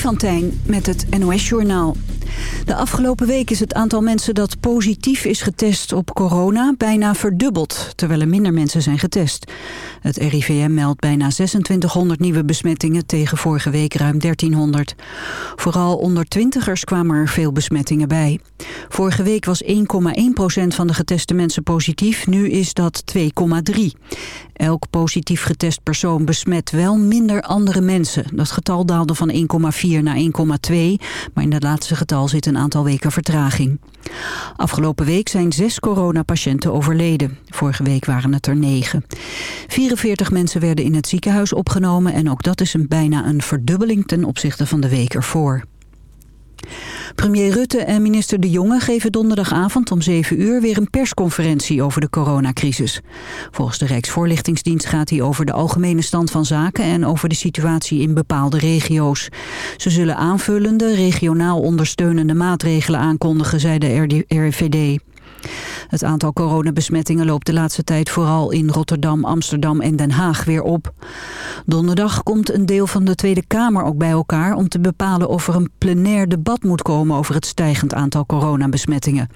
Van Tijn met het NOS-journaal. De afgelopen week is het aantal mensen dat positief is getest op corona bijna verdubbeld, terwijl er minder mensen zijn getest. Het RIVM meldt bijna 2600 nieuwe besmettingen tegen vorige week ruim 1300. Vooral onder twintigers kwamen er veel besmettingen bij. Vorige week was 1,1% van de geteste mensen positief, nu is dat 2,3. Elk positief getest persoon besmet wel minder andere mensen. Dat getal daalde van 1,4 naar 1,2, maar in dat laatste getal zit een aantal weken vertraging. Afgelopen week zijn zes coronapatiënten overleden. Vorige week waren het er negen. 44 mensen werden in het ziekenhuis opgenomen en ook dat is een bijna een verdubbeling ten opzichte van de week ervoor. Premier Rutte en minister De Jonge geven donderdagavond om 7 uur weer een persconferentie over de coronacrisis. Volgens de Rijksvoorlichtingsdienst gaat hij over de algemene stand van zaken en over de situatie in bepaalde regio's. Ze zullen aanvullende, regionaal ondersteunende maatregelen aankondigen, zei de RVD. Het aantal coronabesmettingen loopt de laatste tijd vooral in Rotterdam, Amsterdam en Den Haag weer op. Donderdag komt een deel van de Tweede Kamer ook bij elkaar om te bepalen of er een plenair debat moet komen over het stijgend aantal coronabesmettingen.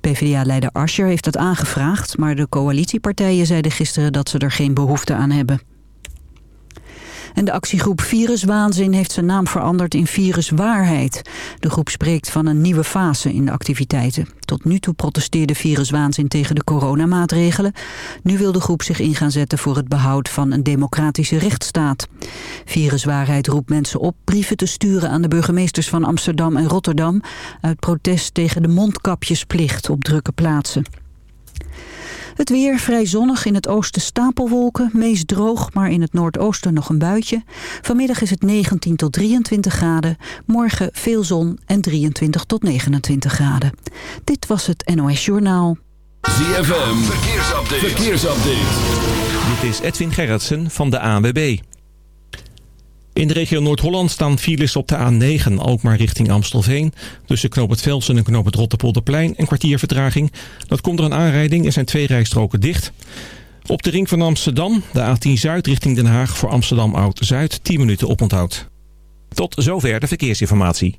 PvdA-leider Ascher heeft dat aangevraagd, maar de coalitiepartijen zeiden gisteren dat ze er geen behoefte aan hebben. En de actiegroep Viruswaanzin heeft zijn naam veranderd in Viruswaarheid. De groep spreekt van een nieuwe fase in de activiteiten. Tot nu toe protesteerde Viruswaanzin tegen de coronamaatregelen. Nu wil de groep zich in gaan zetten voor het behoud van een democratische rechtsstaat. Viruswaarheid roept mensen op brieven te sturen aan de burgemeesters van Amsterdam en Rotterdam... uit protest tegen de mondkapjesplicht op drukke plaatsen. Het weer vrij zonnig, in het oosten stapelwolken, meest droog, maar in het noordoosten nog een buitje. Vanmiddag is het 19 tot 23 graden, morgen veel zon en 23 tot 29 graden. Dit was het NOS Journaal. ZFM, verkeersupdate. verkeersupdate. Dit is Edwin Gerritsen van de ANWB. In de regio Noord-Holland staan files op de A9, ook maar richting Amstelveen. Tussen Knoop het Velsen en Knoop het Rotterpolderplein een kwartier vertraging. Dat komt door een aanrijding, er zijn twee rijstroken dicht. Op de ring van Amsterdam, de A10 Zuid richting Den Haag voor Amsterdam Oud-Zuid, 10 minuten oponthoud. Tot zover de verkeersinformatie.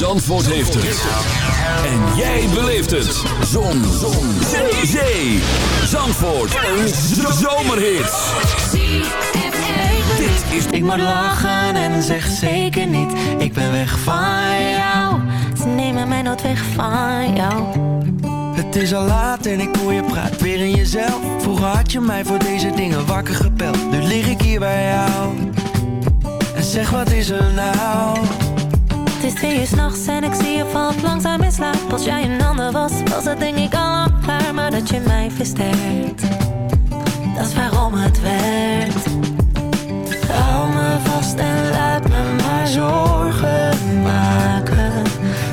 Zandvoort heeft het. En jij beleeft het. Zon. Zon. Zee. Zee. Zandvoort. Een zomerhit. Dit is... Ik moet lachen en zeg zeker niet. Ik ben weg van jou. Ze nemen mij nooit weg van jou. Het is al laat en ik hoor je praat weer in jezelf. Vroeger had je mij voor deze dingen wakker gepeld. Nu lig ik hier bij jou. En zeg wat is er nou? Het is twee uur s'nachts en ik zie je valt langzaam in slaap. Als jij een ander was, was het denk ik al klaar. Maar dat je mij versterkt, dat is waarom het werkt. Hou me vast en laat me maar zorgen maken.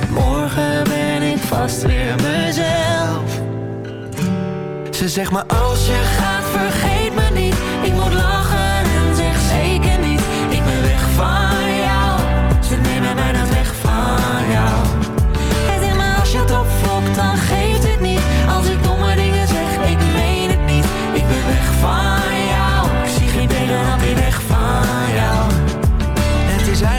Morgen ben ik vast weer mezelf. Ze zegt maar als je gaat Vergeet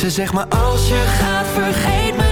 Ze zegt me als je gaat vergeet me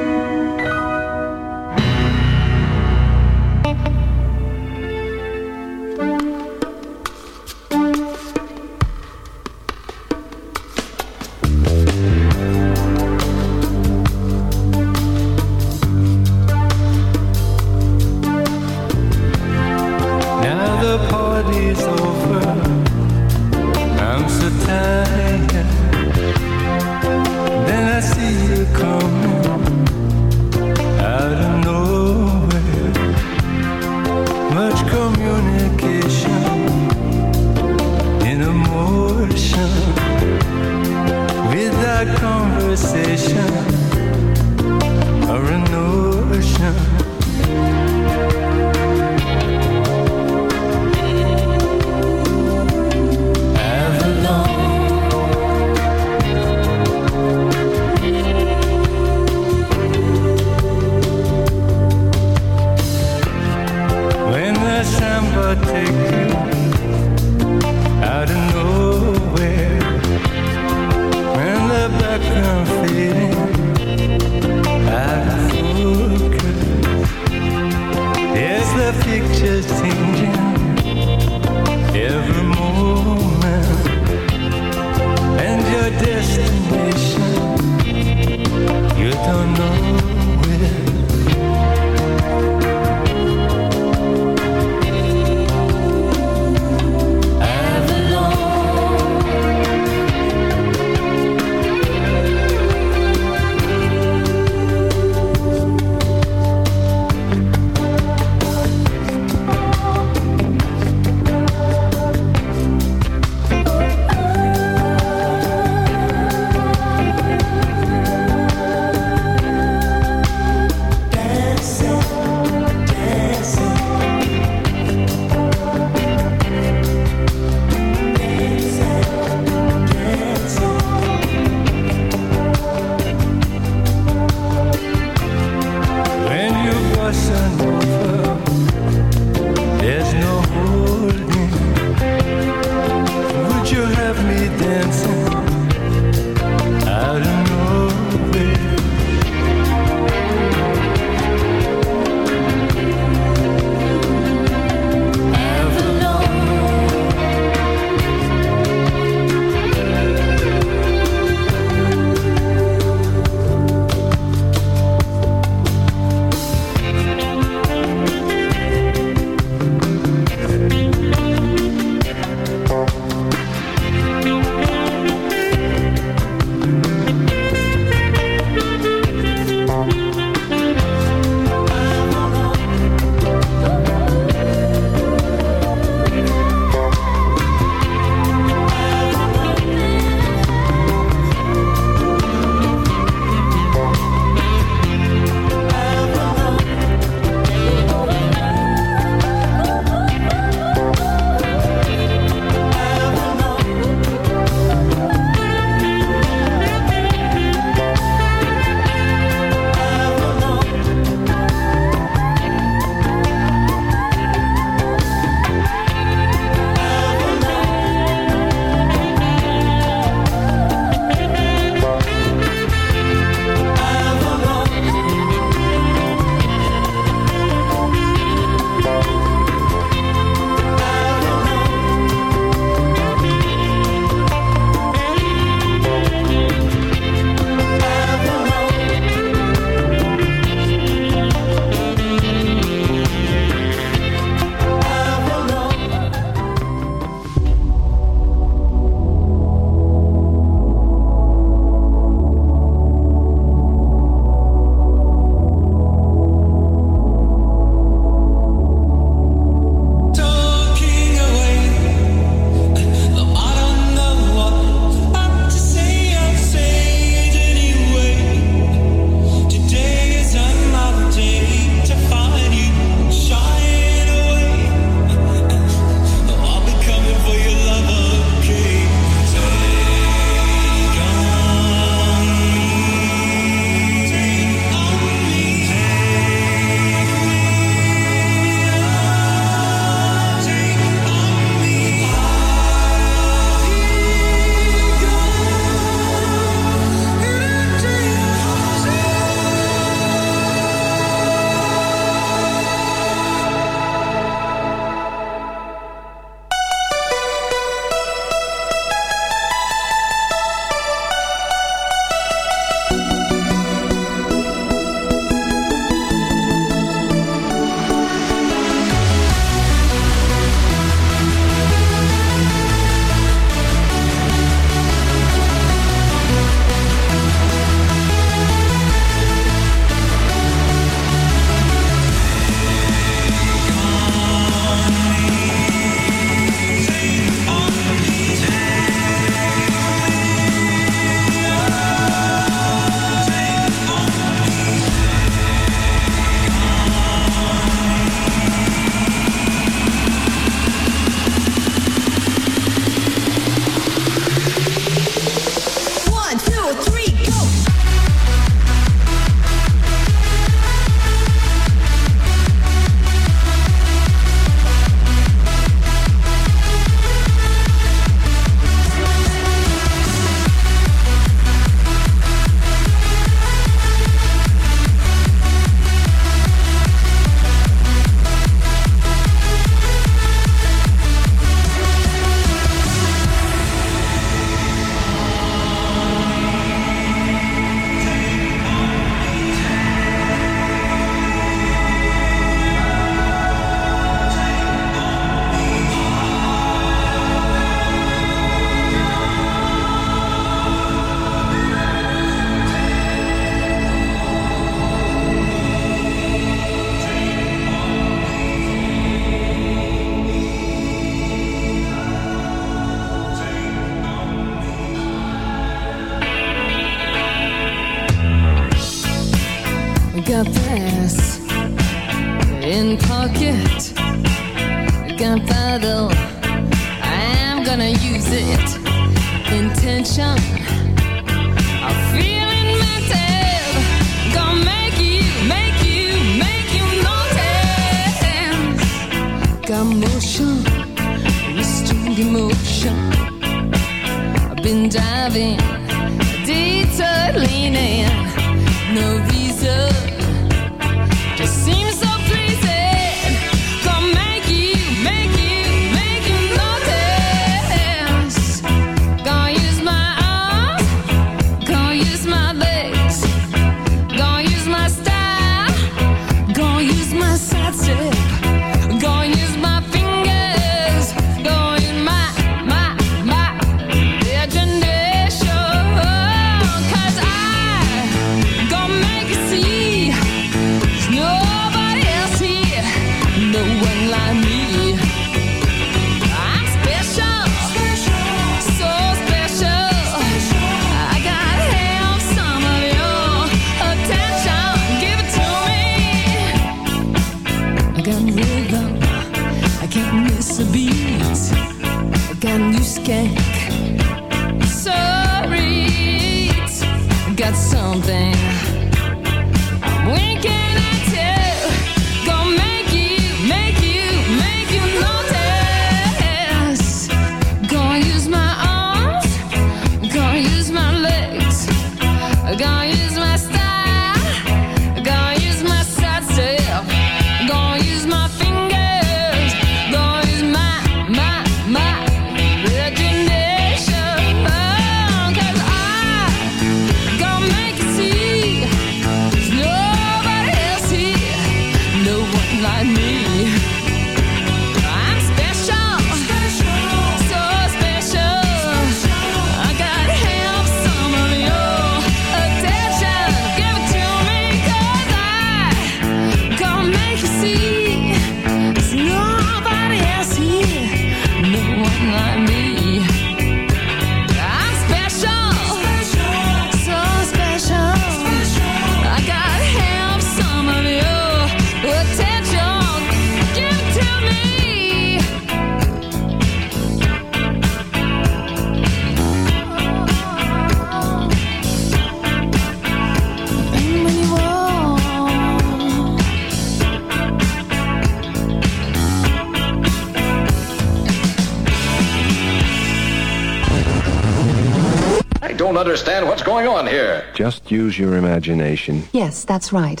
Just use your imagination. Yes, that's right.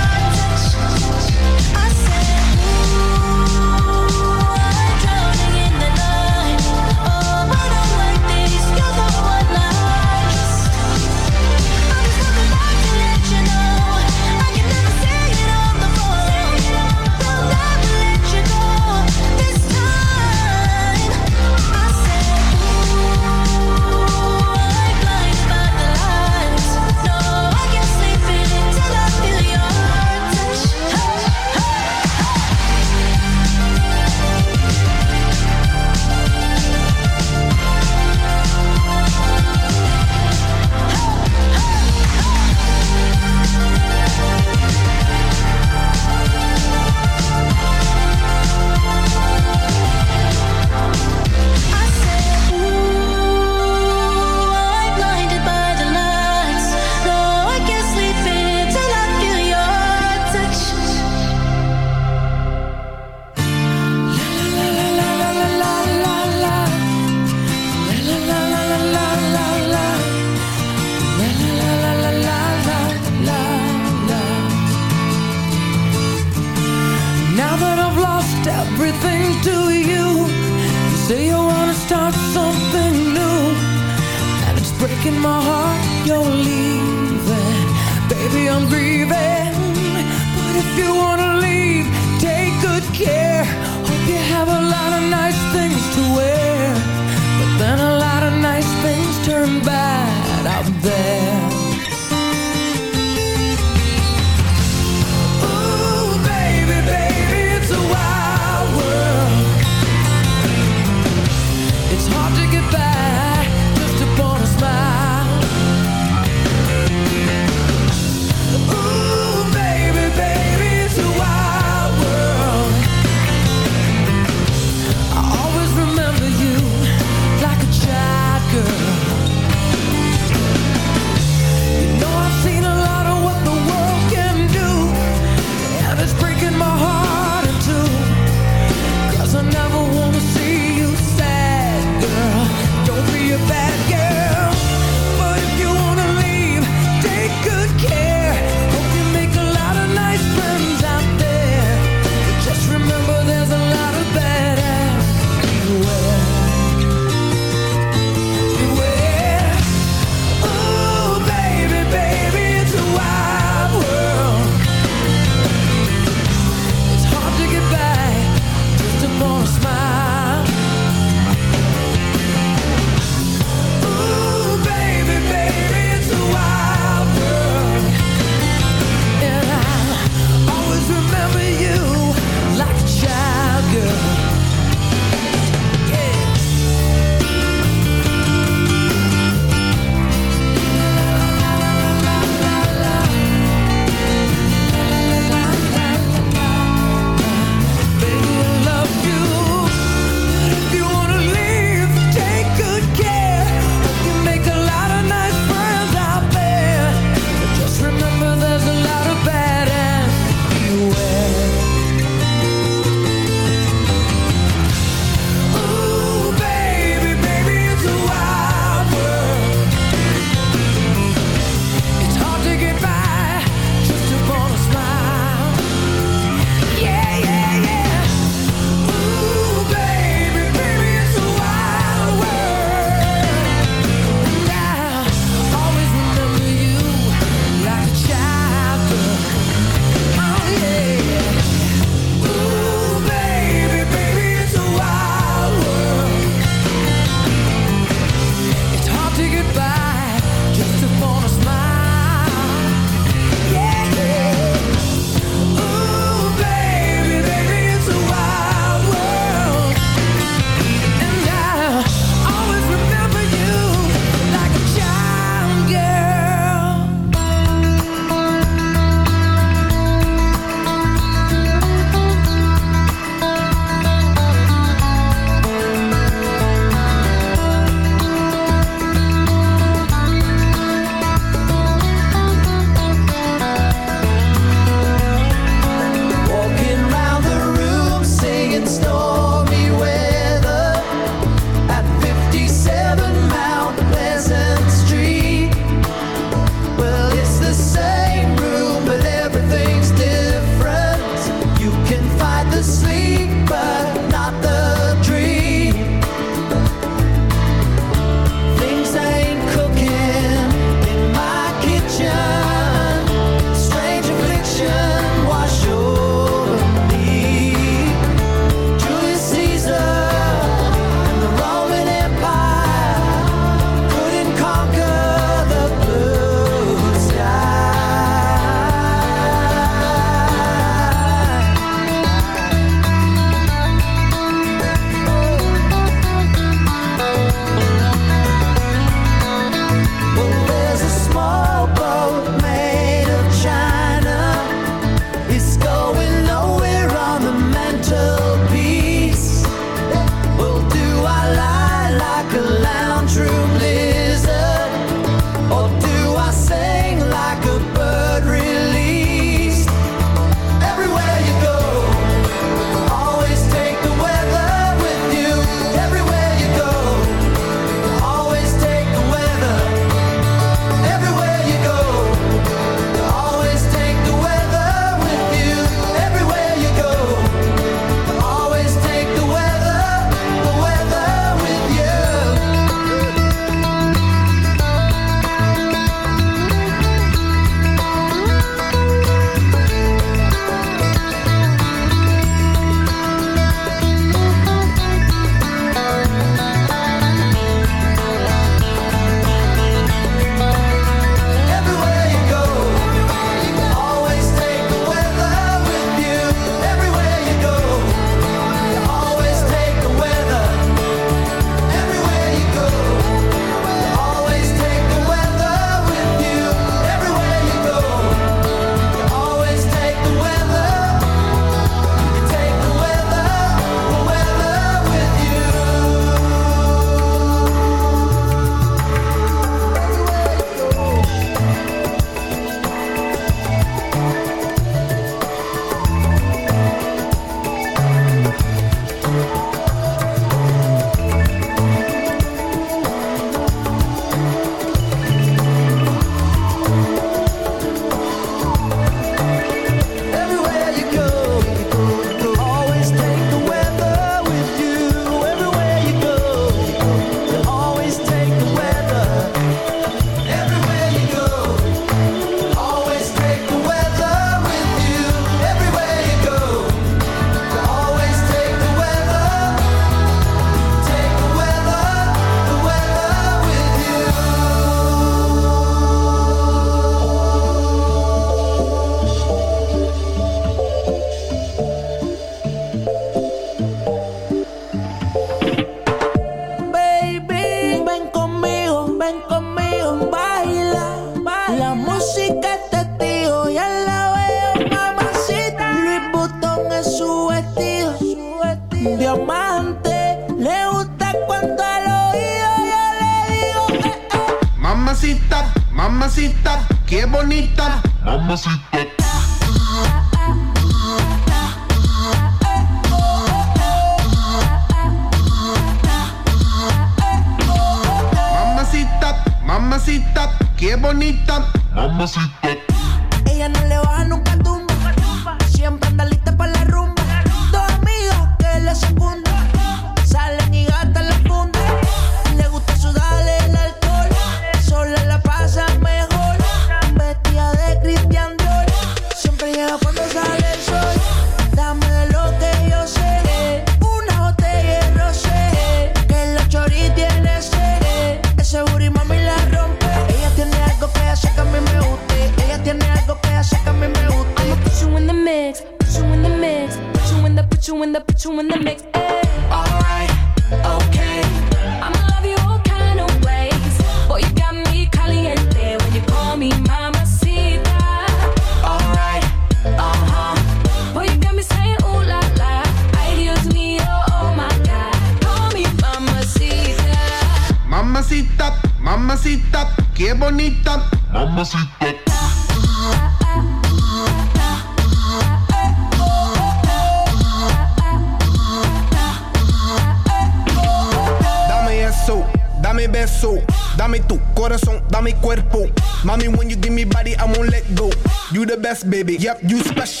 baby. Yep, you special.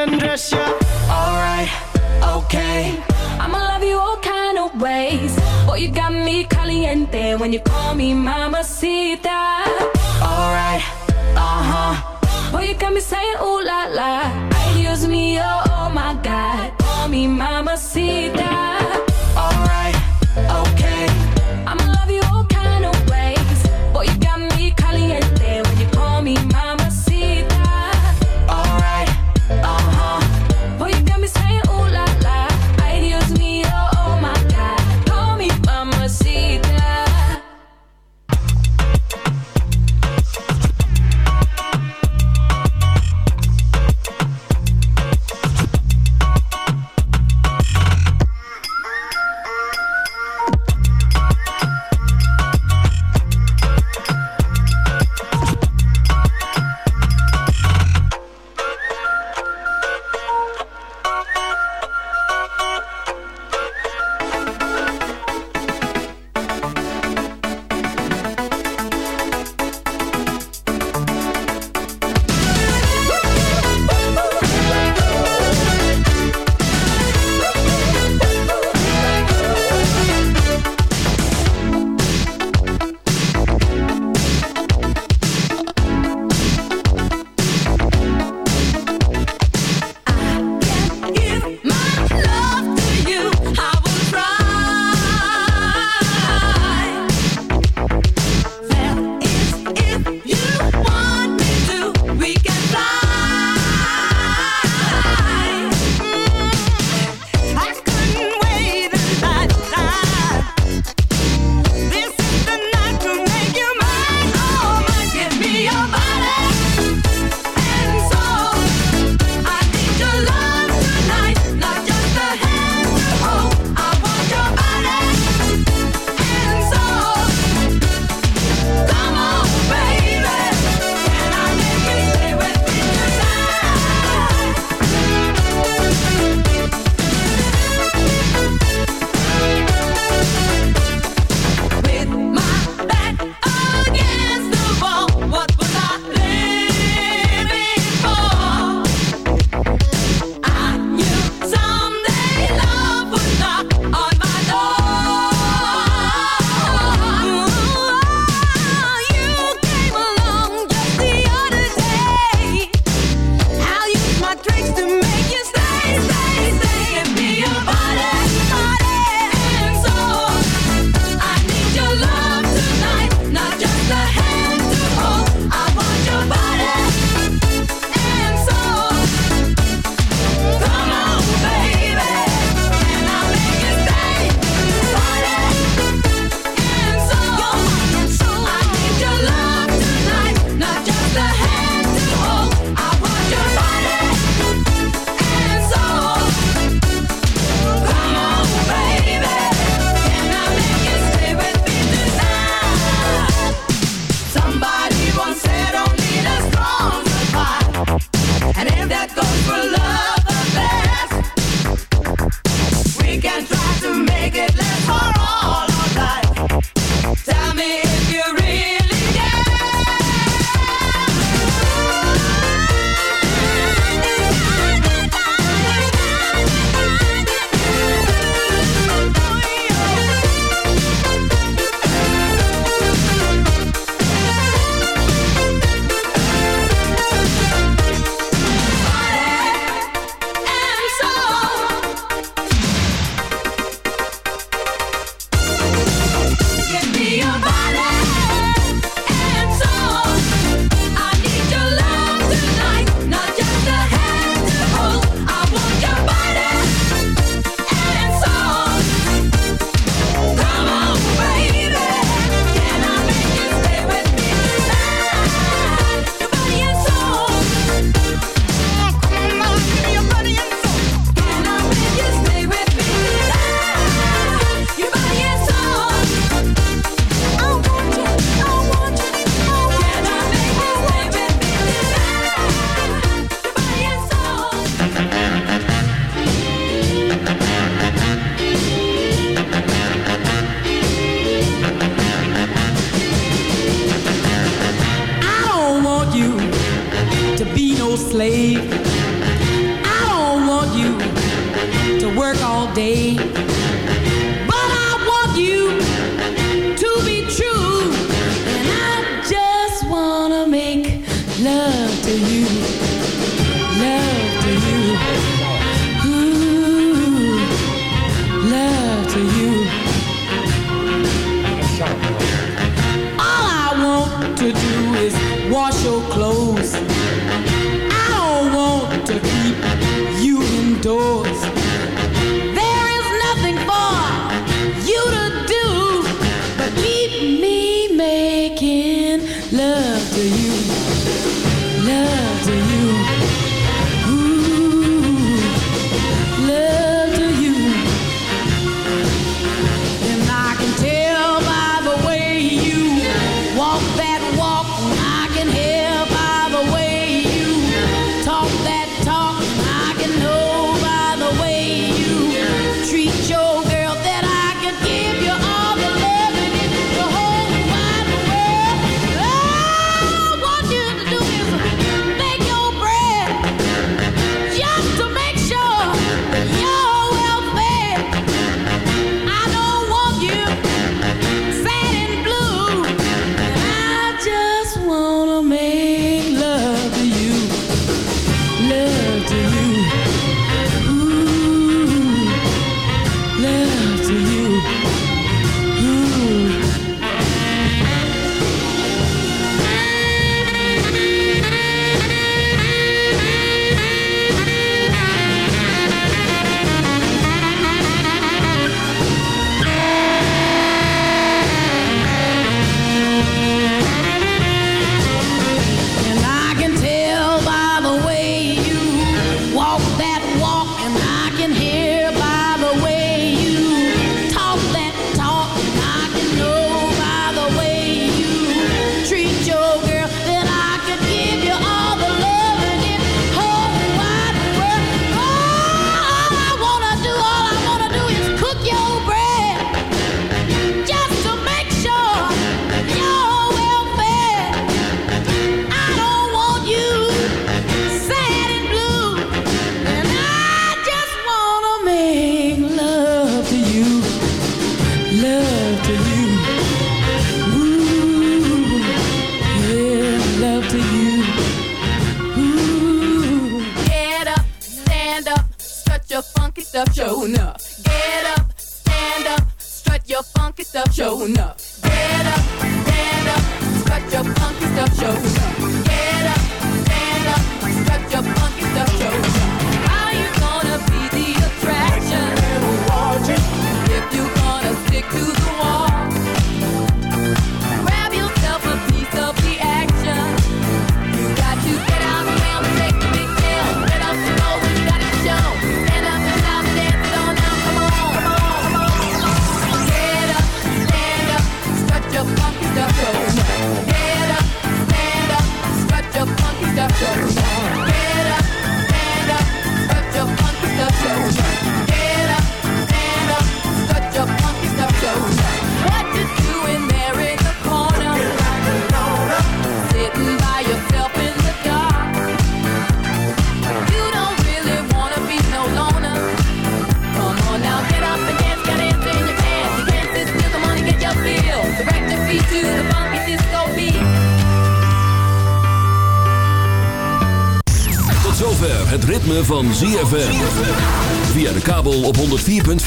undress you. Alright, okay. I'ma love you all kind of ways. Boy, you got me caliente when you call me mamacita. Alright, uh huh. Boy, you got me saying ooh la la. Excuse me, oh, oh my god. Call me mamacita. Alright, okay.